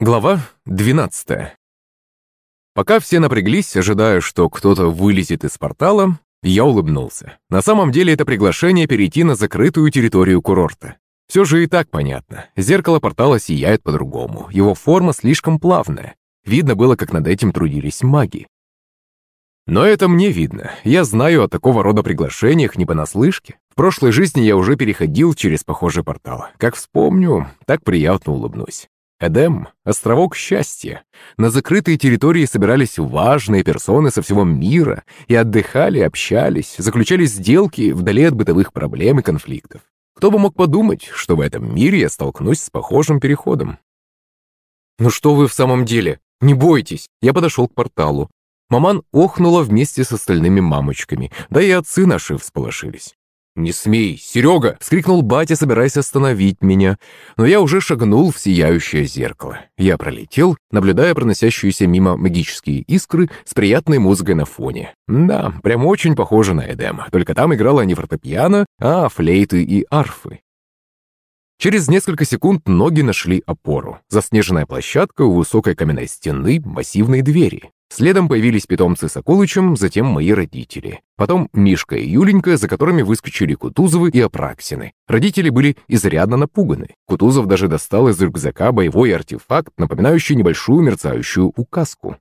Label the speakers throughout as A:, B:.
A: Глава 12. Пока все напряглись, ожидая, что кто-то вылезет из портала, я улыбнулся. На самом деле это приглашение перейти на закрытую территорию курорта. Все же и так понятно. Зеркало портала сияет по-другому. Его форма слишком плавная. Видно было, как над этим трудились маги. Но это мне видно. Я знаю о такого рода приглашениях не понаслышке. В прошлой жизни я уже переходил через похожий портал. Как вспомню, так приятно улыбнусь. Эдем — островок счастья. На закрытой территории собирались важные персоны со всего мира и отдыхали, общались, заключали сделки вдали от бытовых проблем и конфликтов. Кто бы мог подумать, что в этом мире я столкнусь с похожим переходом? «Ну что вы в самом деле? Не бойтесь!» Я подошел к порталу. Маман охнула вместе с остальными мамочками, да и отцы наши всполошились. «Не смей, Серега!» — вскрикнул батя, собираясь остановить меня. Но я уже шагнул в сияющее зеркало. Я пролетел, наблюдая проносящиеся мимо магические искры с приятной музыкой на фоне. Да, прям очень похоже на Эдем, только там играла не фортепиано, а флейты и арфы. Через несколько секунд ноги нашли опору. Заснеженная площадка у высокой каменной стены, массивные двери. Следом появились питомцы с Акулычем, затем мои родители. Потом Мишка и Юленька, за которыми выскочили Кутузовы и Апраксины. Родители были изрядно напуганы. Кутузов даже достал из рюкзака боевой артефакт, напоминающий небольшую мерцающую указку.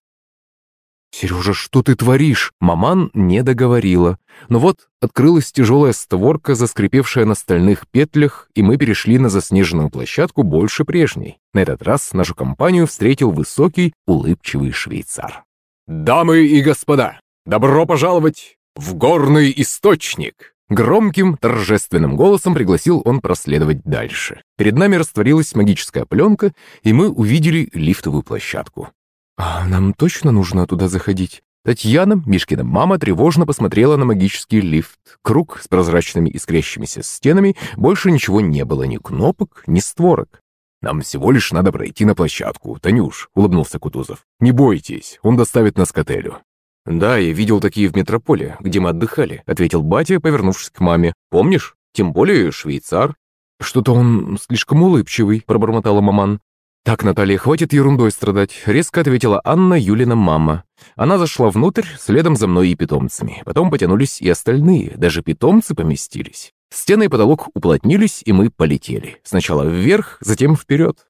A: «Сережа, что ты творишь?» Маман не договорила. Но вот открылась тяжелая створка, заскрипевшая на стальных петлях, и мы перешли на заснеженную площадку больше прежней. На этот раз нашу компанию встретил высокий, улыбчивый швейцар.
B: «Дамы и господа, добро пожаловать в горный источник!»
A: Громким, торжественным голосом пригласил он проследовать дальше. Перед нами растворилась магическая пленка, и мы увидели лифтовую площадку. «А нам точно нужно туда заходить?» Татьяна, Мишкина мама, тревожно посмотрела на магический лифт. Круг с прозрачными искрящимися стенами, больше ничего не было, ни кнопок, ни створок.
B: «Нам всего лишь надо пройти на площадку, Танюш», — улыбнулся Кутузов. «Не бойтесь, он доставит нас к отелю».
A: «Да, я видел такие в метрополе, где мы отдыхали», — ответил батя, повернувшись к маме. «Помнишь? Тем более швейцар». «Что-то он слишком улыбчивый», — пробормотала маман. «Так, Наталья, хватит ерундой страдать», — резко ответила Анна Юлина мама. Она зашла внутрь, следом за мной и питомцами. Потом потянулись и остальные, даже питомцы поместились. Стены и потолок уплотнились, и мы полетели. Сначала вверх, затем вперед.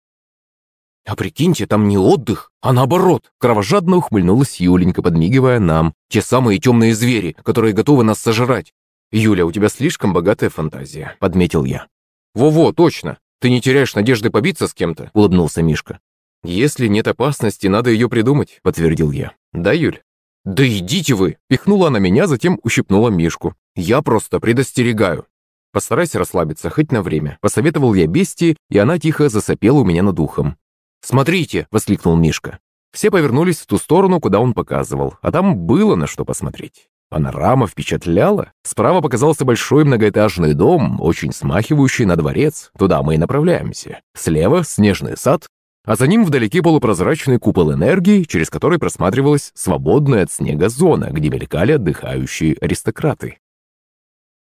A: «А прикиньте, там не отдых, а наоборот!» Кровожадно ухмыльнулась Юленька, подмигивая нам. «Те самые темные звери, которые готовы нас сожрать!» «Юля, у тебя слишком богатая фантазия», — подметил я. «Во-во, точно! Ты не теряешь надежды побиться с кем-то?» — улыбнулся Мишка. «Если нет опасности, надо ее придумать», — подтвердил я. «Да, Юль?» «Да идите вы!» — пихнула она меня, затем ущипнула Мишку. «Я просто предостерегаю. Постарайся расслабиться хоть на время», — посоветовал я бестии, и она тихо засопела у меня над ухом. «Смотрите!» — воскликнул Мишка. Все повернулись в ту сторону, куда он показывал, а там было на что посмотреть. Панорама впечатляла. Справа показался большой многоэтажный дом, очень смахивающий на дворец. Туда мы и направляемся. Слева снежный сад, а за ним вдалеке полупрозрачный купол энергии, через который просматривалась свободная от снега зона, где мелькали отдыхающие аристократы.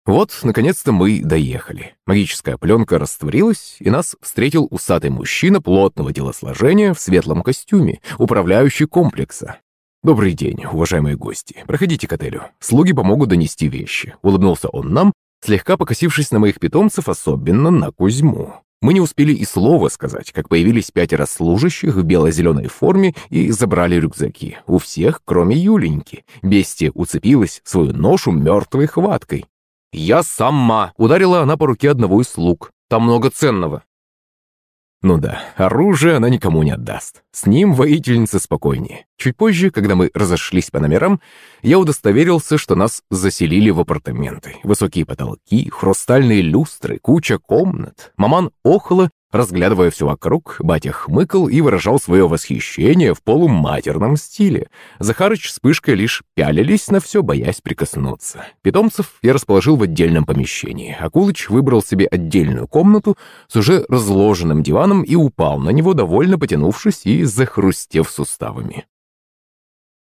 A: Вот, наконец-то мы доехали. Магическая пленка растворилась, и нас встретил усатый мужчина плотного телосложения в светлом костюме, управляющий комплекса. «Добрый день, уважаемые гости. Проходите к отелю. Слуги помогут донести вещи», — улыбнулся он нам, слегка покосившись на моих питомцев, особенно на Кузьму. Мы не успели и слова сказать, как появились пятеро служащих в бело-зеленой форме и забрали рюкзаки. У всех, кроме Юленьки. Бестия уцепилась свою ношу мертвой хваткой. «Я сама!» — ударила она по руке одного из слуг. «Там много ценного». Ну да, оружие она никому не отдаст. С ним воительница спокойнее. Чуть позже, когда мы разошлись по номерам, я удостоверился, что нас заселили в апартаменты. Высокие потолки, хрустальные люстры, куча комнат. Маман охала Разглядывая все вокруг, батя хмыкал и выражал свое восхищение в полуматерном стиле. Захарыч с Пышкой лишь пялились на все, боясь прикоснуться. Питомцев я расположил в отдельном помещении. Акулыч выбрал себе отдельную комнату с уже разложенным диваном и упал на него, довольно потянувшись и захрустев суставами.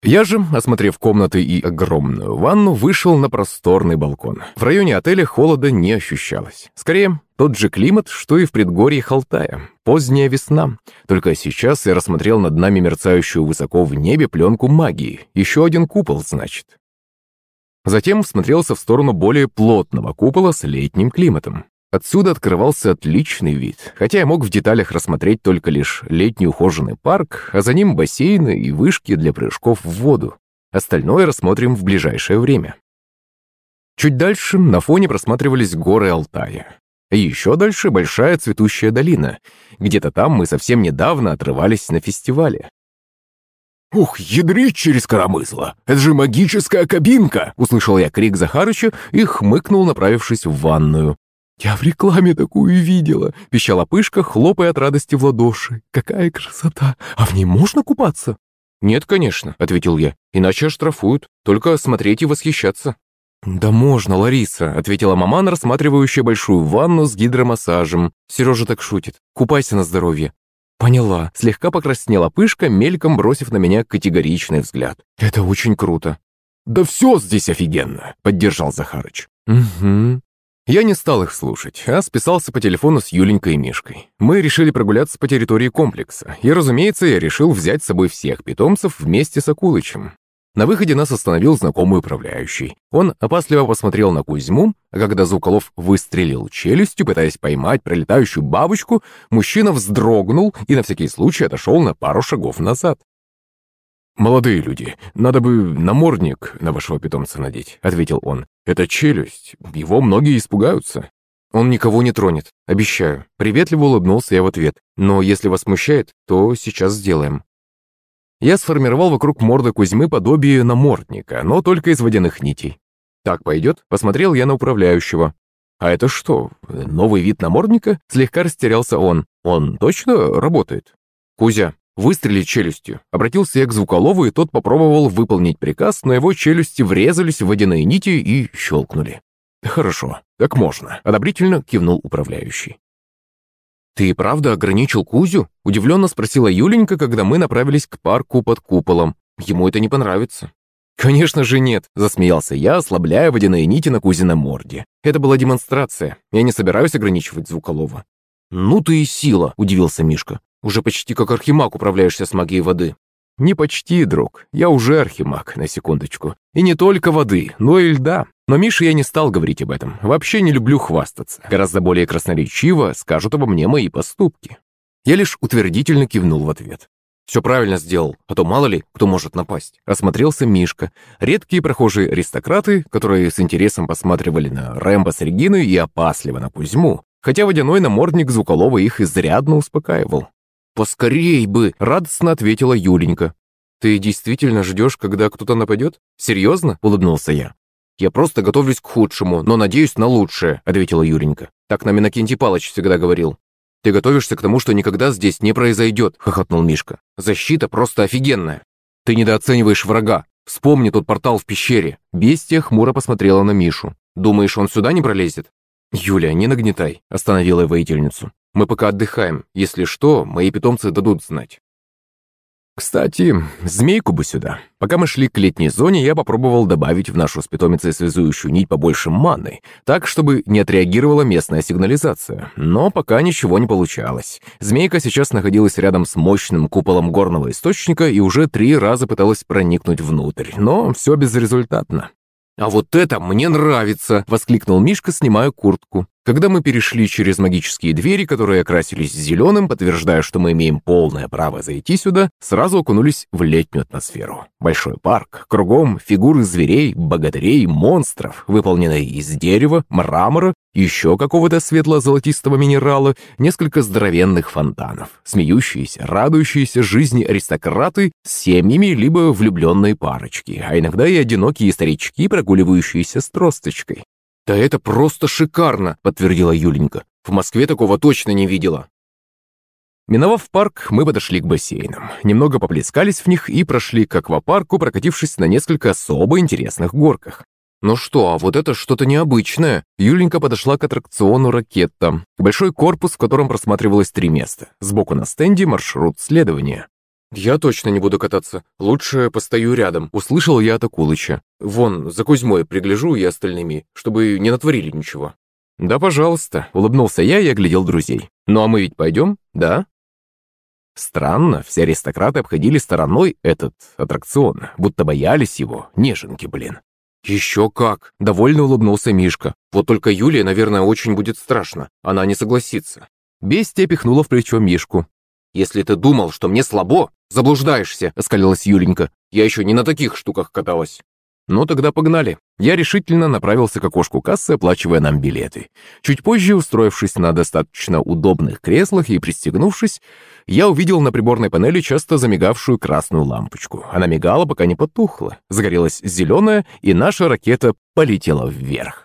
A: Я же, осмотрев комнаты и огромную ванну, вышел на просторный балкон. В районе отеля холода не ощущалось. Скорее, Тот же климат, что и в предгорье Алтая. Поздняя весна. Только сейчас я рассмотрел над нами мерцающую высоко в небе пленку магии. Еще один купол, значит. Затем всмотрелся в сторону более плотного купола с летним климатом. Отсюда открывался отличный вид, хотя я мог в деталях рассмотреть только лишь летний ухоженный парк, а за ним бассейны и вышки для прыжков в воду. Остальное рассмотрим в ближайшее время. Чуть дальше на фоне просматривались горы Алтая. Еще дальше большая цветущая долина. Где-то там мы совсем недавно отрывались на фестивале.
B: «Ух, ядрить через коромысло! Это же магическая кабинка!» Услышал я крик Захарыча и хмыкнул, направившись в ванную.
C: «Я в рекламе такую видела!» — пищала Пышка, хлопая от радости в ладоши. «Какая красота! А в ней можно купаться?»
A: «Нет, конечно», — ответил я. «Иначе оштрафуют. Только смотреть и восхищаться».
C: «Да можно, Лариса», — ответила маман, рассматривающая большую ванну с гидромассажем. Сережа так шутит. «Купайся на здоровье».
A: «Поняла», — слегка покраснела пышка, мельком бросив на меня категоричный взгляд.
C: «Это очень круто».
B: «Да все здесь офигенно», — поддержал Захарыч.
C: «Угу».
A: Я не стал их слушать, а списался по телефону с Юленькой и Мишкой. Мы решили прогуляться по территории комплекса, и, разумеется, я решил взять с собой всех питомцев вместе с Акулычем. На выходе нас остановил знакомый управляющий. Он опасливо посмотрел на Кузьму, а когда Зуколов выстрелил челюстью, пытаясь поймать пролетающую бабочку, мужчина вздрогнул и на всякий случай отошел на пару шагов назад.
B: «Молодые люди, надо бы намордник на вашего питомца надеть», — ответил он. «Это челюсть, его многие испугаются».
A: «Он никого не тронет, обещаю». Приветливо улыбнулся я в ответ. «Но если вас смущает, то сейчас сделаем». Я сформировал вокруг морды Кузьмы подобие намордника, но только из водяных нитей. «Так пойдет?» — посмотрел я на управляющего. «А это что, новый вид намордника?» — слегка растерялся он. «Он точно работает?» «Кузя, выстрели челюстью». Обратился я к Звуколову, и тот попробовал выполнить приказ, но его челюсти врезались в водяные нити и щелкнули.
B: «Хорошо, так можно», — одобрительно кивнул управляющий.
A: «Ты правда ограничил Кузю?» – удивленно спросила Юленька, когда мы направились к парку под куполом. «Ему это не понравится». «Конечно же нет», – засмеялся я, ослабляя водяные нити на Кузином морде. «Это была демонстрация. Я не собираюсь ограничивать Звуколова». «Ну ты и сила», – удивился Мишка. «Уже почти как архимаг управляешься с магией воды». «Не почти, друг. Я уже архимаг, на секундочку. И не только воды, но и льда. Но Мише я не стал говорить об этом. Вообще не люблю хвастаться. Гораздо более красноречиво скажут обо мне мои поступки. Я лишь утвердительно кивнул в ответ. «Все правильно сделал, а то мало ли, кто может напасть». Осмотрелся Мишка. Редкие прохожие аристократы, которые с интересом посматривали на Рэмбо с Региной и опасливо на Кузьму, хотя водяной намордник Звуколова их изрядно успокаивал. «Поскорей бы!» — радостно ответила Юленька. «Ты действительно ждешь, когда кто-то нападет? Серьезно?» — улыбнулся я. «Я просто готовлюсь к худшему, но надеюсь на лучшее», — ответила Юренька. «Так нам Иннокентий Палыч всегда говорил». «Ты готовишься к тому, что никогда здесь не произойдет», — хохотнул Мишка. «Защита просто офигенная. Ты недооцениваешь врага. Вспомни тот портал в пещере». Бестия хмуро посмотрела на Мишу. «Думаешь, он сюда не пролезет?» «Юля, не нагнетай», — остановила воительницу. «Мы пока отдыхаем. Если что, мои питомцы дадут знать». Кстати, змейку бы сюда. Пока мы шли к летней зоне, я попробовал добавить в нашу с питомицей связующую нить побольше маны, так, чтобы не отреагировала местная сигнализация. Но пока ничего не получалось. Змейка сейчас находилась рядом с мощным куполом горного источника и уже три раза пыталась проникнуть внутрь, но все безрезультатно. «А вот это мне нравится!» — воскликнул Мишка, снимая куртку. Когда мы перешли через магические двери, которые окрасились зеленым, подтверждая, что мы имеем полное право зайти сюда, сразу окунулись в летнюю атмосферу. Большой парк, кругом фигуры зверей, богатырей, монстров, выполненные из дерева, мрамора, еще какого-то светло-золотистого минерала, несколько здоровенных фонтанов, смеющиеся, радующиеся жизни аристократы с семьями либо влюбленные парочки, а иногда и одинокие старички, прогуливающиеся с тросточкой. «Да это просто шикарно!» – подтвердила Юленька. «В Москве такого точно не видела». Миновав парк, мы подошли к бассейнам. Немного поплескались в них и прошли к аквапарку, прокатившись на несколько особо интересных горках. «Ну что, а вот это что-то необычное!» Юленька подошла к аттракциону «Ракета». Большой корпус, в котором просматривалось три места. Сбоку на стенде маршрут следования. «Я точно не буду кататься. Лучше постою рядом», — услышал я от Акулыча. «Вон, за Кузьмой пригляжу и остальными, чтобы не натворили ничего».
C: «Да, пожалуйста», — улыбнулся я и оглядел друзей. «Ну а мы ведь пойдем, да?» Странно, все аристократы обходили стороной этот аттракцион, будто боялись его, неженки, блин. «Еще как!» – довольно улыбнулся Мишка. «Вот только Юлия, наверное, очень будет страшно. Она не согласится». Бестия пихнула в плечо Мишку. «Если ты думал, что мне слабо, заблуждаешься», – оскалилась Юленька. «Я еще не на таких штуках каталась». «Ну тогда погнали». Я решительно направился к окошку кассы, оплачивая нам билеты. Чуть позже, устроившись на достаточно удобных креслах и пристегнувшись, я увидел на приборной панели часто замигавшую красную лампочку. Она мигала, пока не потухла. Загорелась зеленая, и наша ракета полетела вверх.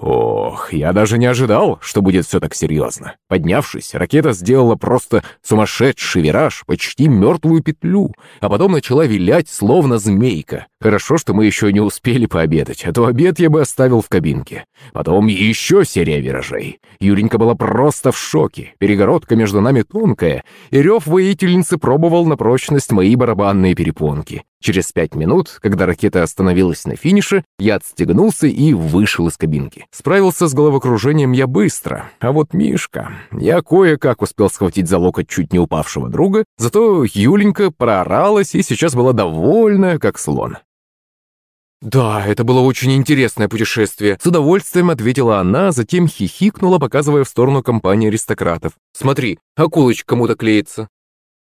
C: Ох, я даже не ожидал, что будет все так серьезно. Поднявшись, ракета сделала просто сумасшедший вираж, почти мертвую петлю, а потом начала вилять, словно змейка. Хорошо, что мы еще не успели пообедать, а то обед я бы оставил в кабинке. Потом еще серия виражей. Юренька была просто в шоке. Перегородка между нами тонкая, и рев воительницы пробовал на прочность мои барабанные перепонки. Через пять минут, когда ракета остановилась на финише, я отстегнулся и вышел из кабинки. Справился с головокружением я быстро, а вот Мишка... Я кое-как успел схватить за локоть чуть не упавшего друга, зато Юленька прооралась и сейчас была довольна, как слон. «Да, это было очень интересное путешествие», — с удовольствием ответила она, затем хихикнула, показывая в сторону компании аристократов. «Смотри, акулыч кому-то клеится».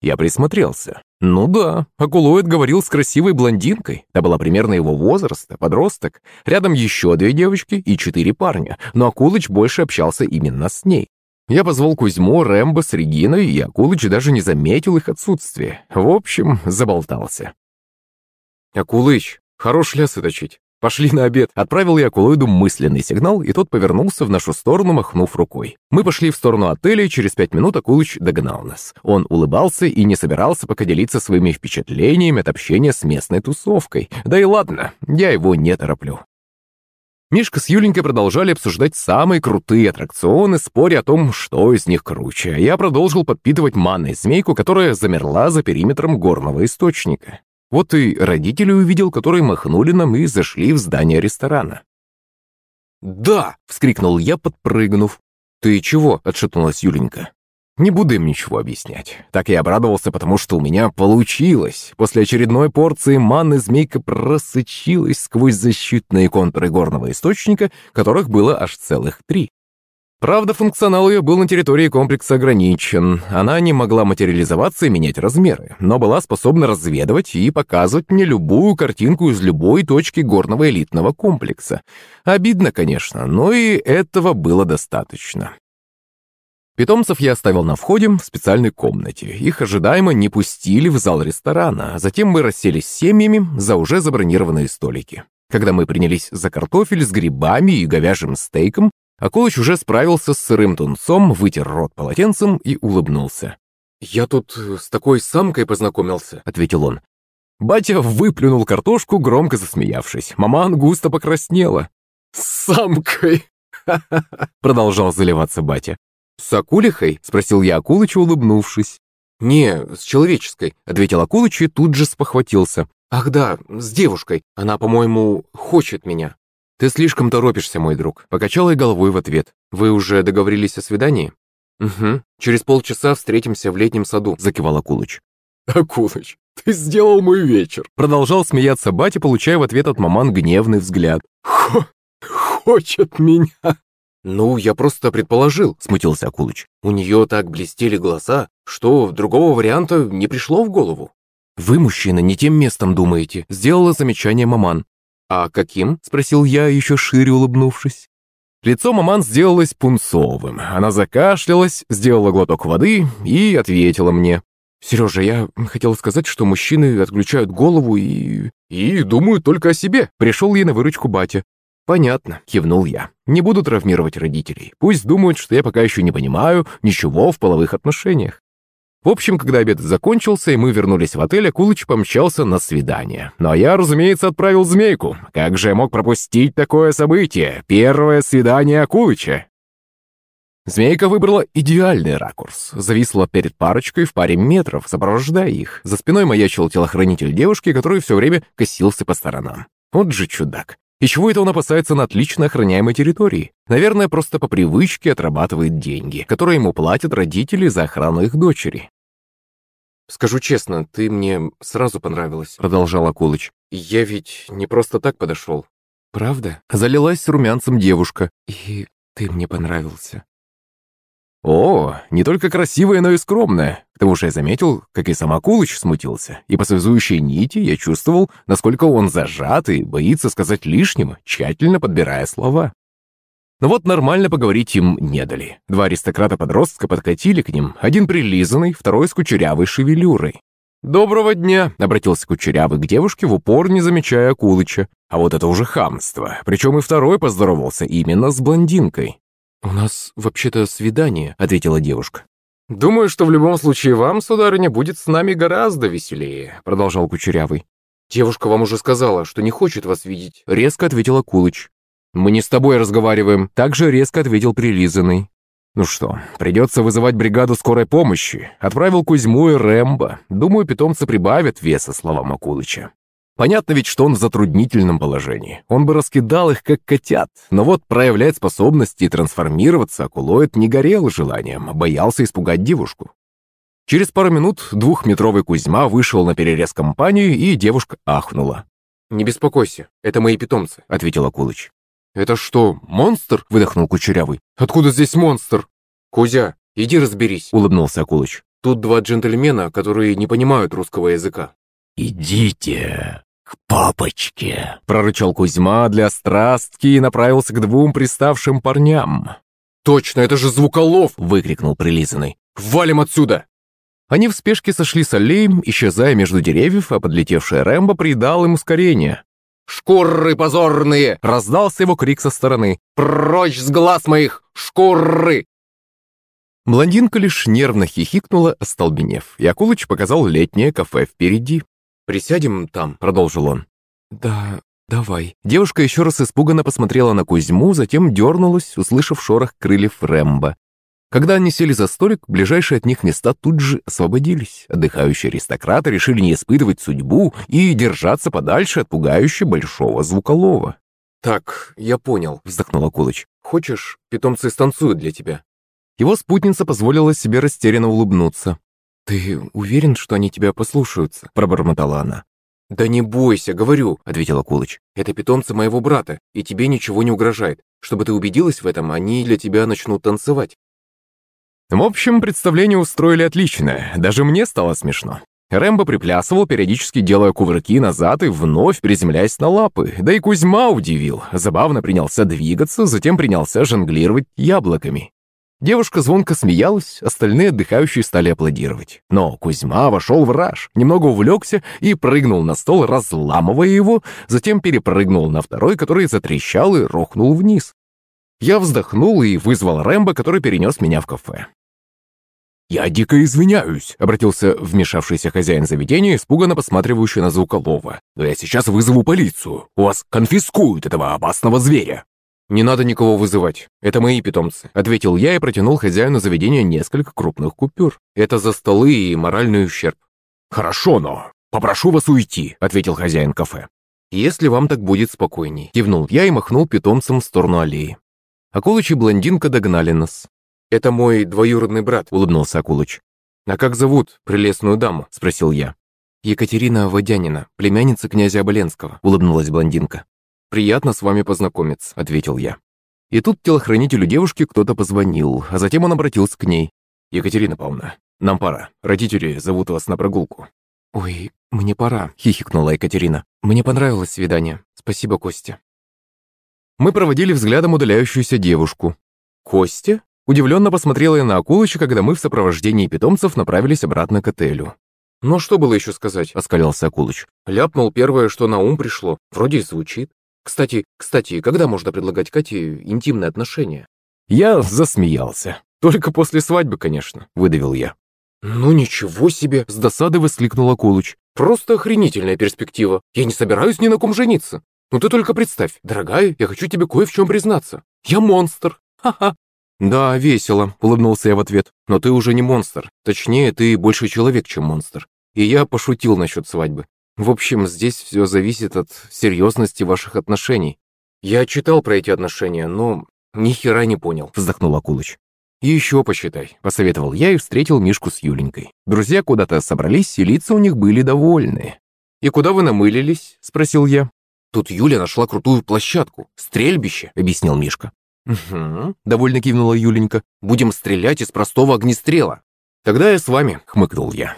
C: Я присмотрелся. Ну да, Акулоид говорил с красивой блондинкой. Та была примерно его возраста, подросток. Рядом еще две девочки и четыре парня, но Акулыч больше общался именно с ней. Я позвал Кузьму, Рэмбо с Региной, и Акулыч даже не заметил их отсутствие. В общем, заболтался. «Акулыч, хорош лес точить. «Пошли на обед!» Отправил я Акулоиду мысленный сигнал, и тот повернулся в нашу сторону, махнув рукой. Мы пошли в сторону отеля, и через пять минут Акулыч догнал нас. Он улыбался и не собирался пока делиться своими впечатлениями от общения с местной тусовкой. Да и ладно, я его не тороплю. Мишка с Юленькой продолжали обсуждать самые крутые аттракционы, споря о том, что из них круче. Я продолжил подпитывать манной змейку, которая замерла за периметром горного источника. Вот и родители увидел, которые махнули нам и зашли в здание ресторана. «Да!» — вскрикнул я, подпрыгнув. «Ты чего?» — отшатнулась Юленька. Не буду им ничего объяснять. Так я обрадовался, потому что у меня получилось. После очередной порции маны змейка просочилась сквозь защитные контуры горного источника, которых было аж целых три. Правда, функционал ее был на территории комплекса ограничен. Она не могла материализоваться и менять размеры, но была способна разведывать и показывать мне любую картинку из любой точки горного элитного комплекса. Обидно, конечно, но и этого было достаточно. Питомцев я оставил на входе в специальной комнате. Их ожидаемо не пустили в зал ресторана, а затем мы расселись семьями за уже забронированные столики. Когда мы принялись за картофель с грибами и говяжьим стейком, Акулыч уже справился с сырым тунцом, вытер рот полотенцем и улыбнулся. «Я тут с такой самкой познакомился», — ответил он. Батя выплюнул картошку, громко засмеявшись. Маман густо покраснела. «С самкой!» — продолжал заливаться батя. «С акулихой?» — спросил я Акулыча, улыбнувшись. «Не, с человеческой», — ответил Акулыч и тут же спохватился. «Ах да, с девушкой. Она, по-моему, хочет меня». «Ты слишком торопишься, мой друг», — покачал я головой в ответ. «Вы уже договорились о свидании?» «Угу. Через полчаса встретимся в летнем саду», — закивал Акулыч. «Акулыч, ты сделал мой вечер!» Продолжал смеяться батя, получая в ответ от маман гневный взгляд. «Хо... хочет меня!» «Ну, я просто предположил», — смутился Акулыч. «У нее так блестели глаза, что другого варианта не пришло в голову». «Вы, мужчина, не тем местом думаете», — сделала замечание маман. «А каким?» — спросил я, еще шире улыбнувшись. Лицо маман сделалось пунцовым. Она закашлялась, сделала глоток воды и ответила мне. «Сережа, я хотел сказать, что мужчины отключают голову и... и думают только о себе». Пришел ей на выручку батя. «Понятно», — кивнул я. «Не буду травмировать родителей. Пусть думают, что я пока еще не понимаю ничего в половых отношениях. В общем, когда обед закончился и мы вернулись в отель, Акулыч помчался на свидание. Но я, разумеется, отправил змейку. Как же я мог пропустить такое событие? Первое свидание Акулыча. Змейка выбрала идеальный ракурс. Зависла перед парочкой в паре метров, сопровождая их. За спиной маячил телохранитель девушки, который все время косился по сторонам. Вот же чудак. И чего это он опасается на отлично охраняемой территории? Наверное, просто по привычке отрабатывает деньги, которые ему платят родители за охрану их дочери.
A: «Скажу честно, ты мне сразу понравилась», — продолжал Акулыч. «Я ведь не просто так подошел».
C: «Правда?» — залилась румянцем девушка.
A: «И ты мне понравился».
C: О, не только красивая, но и скромная. К тому же я заметил, как и сам Акулыч смутился. И по связующей нити я чувствовал, насколько он зажат и боится сказать лишнего, тщательно подбирая слова. Но вот нормально поговорить им не дали. Два аристократа-подростка подкатили к ним, один прилизанный, второй с кучерявой шевелюрой. «Доброго дня!» — обратился Кучерявый к девушке, в упор не замечая Акулыча. А вот это уже хамство. Причем и второй поздоровался именно с блондинкой.
A: «У нас вообще-то свидание», — ответила девушка.
C: «Думаю, что в любом случае вам, сударыня, будет с нами гораздо веселее», — продолжал Кучерявый.
A: «Девушка вам уже сказала, что не хочет вас видеть», —
C: резко ответила Кулыч. «Мы не с тобой разговариваем», — также резко ответил Прилизанный. «Ну что, придется вызывать бригаду скорой помощи. Отправил Кузьму и Рэмбо. Думаю, питомцы прибавят веса словам Акулыча. Понятно ведь, что он в затруднительном положении. Он бы раскидал их, как котят. Но вот проявлять способности и трансформироваться Акулоид не горел желанием, а боялся испугать девушку. Через пару минут двухметровый Кузьма вышел на перерез компанию, и девушка ахнула.
A: «Не беспокойся, это мои питомцы», — ответил Акулыч.
C: «Это что, монстр?» — выдохнул Кучерявый. «Откуда здесь монстр?»
A: «Кузя, иди разберись», — улыбнулся Акулыч. «Тут два джентльмена, которые не понимают русского языка».
B: «Идите к папочке», —
C: прорычал Кузьма для страстки и направился к двум приставшим парням.
A: «Точно, это же Звуколов!»
C: — выкрикнул прилизанный.
A: «Валим отсюда!»
C: Они в спешке сошли с аллеи, исчезая между деревьев, а подлетевший Рэмбо придал им ускорение.
A: «Шкуры позорные!» — раздался его крик со стороны. «Прочь с глаз моих! Шкуры!»
C: Блондинка лишь нервно хихикнула, остолбенев, и Акулыч показал летнее кафе впереди.
A: «Присядем там», — продолжил он. «Да, давай».
C: Девушка еще раз испуганно посмотрела на Кузьму, затем дернулась, услышав шорох крыльев Рэмбо. Когда они сели за столик, ближайшие от них места тут же освободились. Отдыхающие аристократы решили не испытывать судьбу и держаться подальше от пугающе большого звуколова.
A: «Так, я понял», — вздохнул Акулыч. «Хочешь, питомцы станцуют для тебя?»
C: Его спутница позволила себе растерянно улыбнуться.
A: «Ты уверен, что они тебя послушаются?» – пробормотала она. «Да не бойся, говорю», – ответил Акулыч. «Это питомцы моего брата, и тебе ничего не угрожает. Чтобы ты убедилась в этом, они для тебя начнут танцевать».
C: В общем, представление устроили отличное. Даже мне стало смешно. Рэмбо приплясывал, периодически делая кувырки назад и вновь приземляясь на лапы. Да и Кузьма удивил. Забавно принялся двигаться, затем принялся жонглировать яблоками. Девушка звонко смеялась, остальные отдыхающие стали аплодировать. Но Кузьма вошел в раж, немного увлекся и прыгнул на стол, разламывая его, затем перепрыгнул на второй, который затрещал и рухнул вниз. Я вздохнул и вызвал Рэмбо, который перенес меня в кафе.
B: «Я дико извиняюсь», — обратился вмешавшийся хозяин заведения, испуганно посматривающий на Звуколова. «Но я сейчас вызову полицию. У вас конфискуют этого опасного зверя».
A: «Не надо никого вызывать. Это мои питомцы», — ответил я и протянул хозяину заведения несколько крупных купюр. «Это за столы и моральный ущерб».
B: «Хорошо, но попрошу вас уйти», — ответил хозяин кафе.
A: «Если вам так будет спокойней», — кивнул я и махнул питомцем в сторону аллеи. Акулыч и блондинка догнали нас. «Это мой двоюродный брат», — улыбнулся Акулыч. «А как зовут прелестную даму?» — спросил я. «Екатерина Водянина, племянница князя Оболенского», — улыбнулась блондинка. «Приятно с вами познакомиться», — ответил я. И тут телохранителю девушки кто-то позвонил, а затем он обратился к ней. «Екатерина Павловна, нам пора. Родители зовут вас на прогулку». «Ой, мне пора», — хихикнула Екатерина. «Мне понравилось свидание. Спасибо, Костя». Мы проводили взглядом удаляющуюся девушку. «Костя?» Удивленно посмотрела я на Акулыча, когда мы в сопровождении питомцев направились обратно к отелю. «Ну что было еще сказать?» – оскалялся Акулыч. «Ляпнул первое, что на ум пришло. Вроде и звучит». Кстати, кстати, когда можно предлагать Кате интимные отношения?
C: Я засмеялся. Только после свадьбы, конечно, выдавил я.
A: «Ну ничего себе!» – с досады воскликнула Кулыч. «Просто охренительная перспектива. Я не собираюсь ни на ком жениться. Ну ты только представь, дорогая, я хочу тебе кое в чем признаться. Я монстр. Ха-ха!» «Да, весело», – улыбнулся я в ответ. «Но ты уже не монстр. Точнее, ты больше человек, чем монстр. И я пошутил насчет свадьбы. В общем, здесь все зависит от серьезности ваших отношений. «Я читал про эти отношения, но ни хера не понял», — вздохнул Акулыч. «Еще посчитай», — посоветовал я и встретил Мишку с Юленькой. Друзья куда-то собрались, и лица у них были довольны. «И куда вы намылились?» — спросил я. «Тут Юля нашла крутую площадку. Стрельбище», — объяснил Мишка. «Угу», — довольно кивнула Юленька. «Будем стрелять из простого огнестрела». «Тогда я с вами», — хмыкнул я.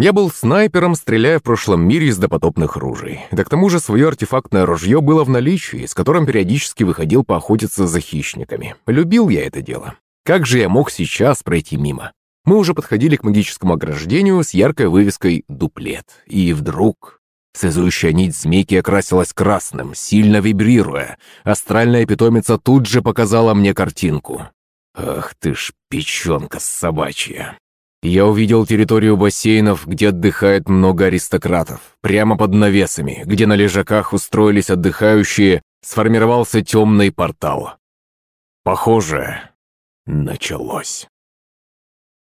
A: Я был снайпером, стреляя в прошлом мире из допотопных ружей. Да к тому же свое артефактное ружье было в наличии, с которым периодически выходил поохотиться за хищниками. Любил я это дело. Как же я мог сейчас пройти мимо? Мы уже подходили к магическому ограждению с яркой вывеской «Дуплет». И вдруг... Связующая нить змейки окрасилась красным, сильно вибрируя. Астральная питомица тут же показала мне картинку. Ах ты ж, печенка собачья. Я увидел территорию бассейнов, где отдыхает много аристократов. Прямо под навесами, где на лежаках устроились отдыхающие, сформировался темный портал. Похоже, началось.